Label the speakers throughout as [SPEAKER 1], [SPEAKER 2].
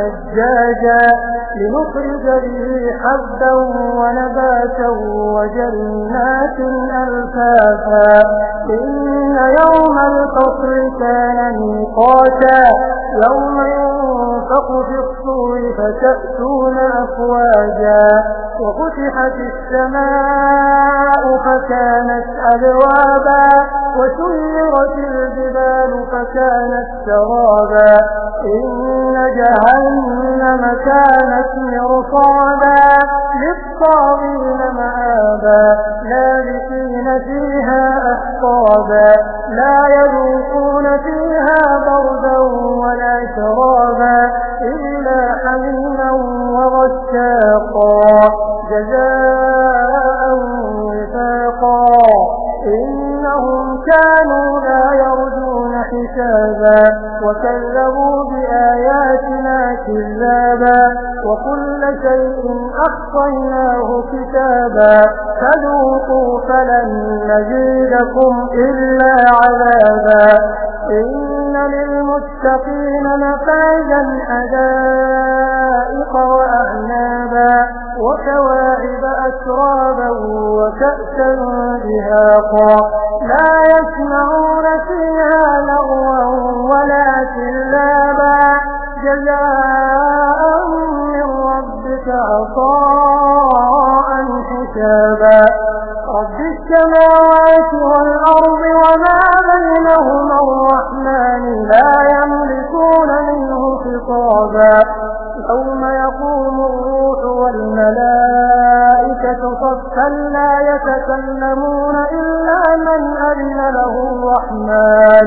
[SPEAKER 1] ثجاجا لنخرج به حبا ونباتا وجنات ألفافا. ميقاتا يوم ينفق في الصور فتأتون أفواجا وفتحت السماء فكانت أبوابا وسيرت الجبال فكانت سرابا إن جهنم كانت مرصادا لا يذوقون فيها بردا ولا شرابا إلا حميما وغساقا جزاء وفاقا إنهم كانوا لا يرجون حسابا وكذبوا بآياتنا كذابا وكل شيء أحصيناه كتابا فذوقوا فلن نزيدكم إلا عذابا. إن للمتقين مفازا حدائق وأعنابا وكواعب أترابا وكأسا بهاقا لا يسمعون فيها لغوا ولا كلابا جزاء من ربك عطاء. حسابا. رب السماوات والأرض وما بينهما الرحمن لا يملكون منه خطابا. يوم يقوم الروح والملائكة صفا لا يتكلمون إلا من أذن له الرحمن.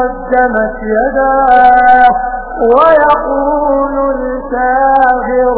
[SPEAKER 1] قدمت يداه ويقول الكافر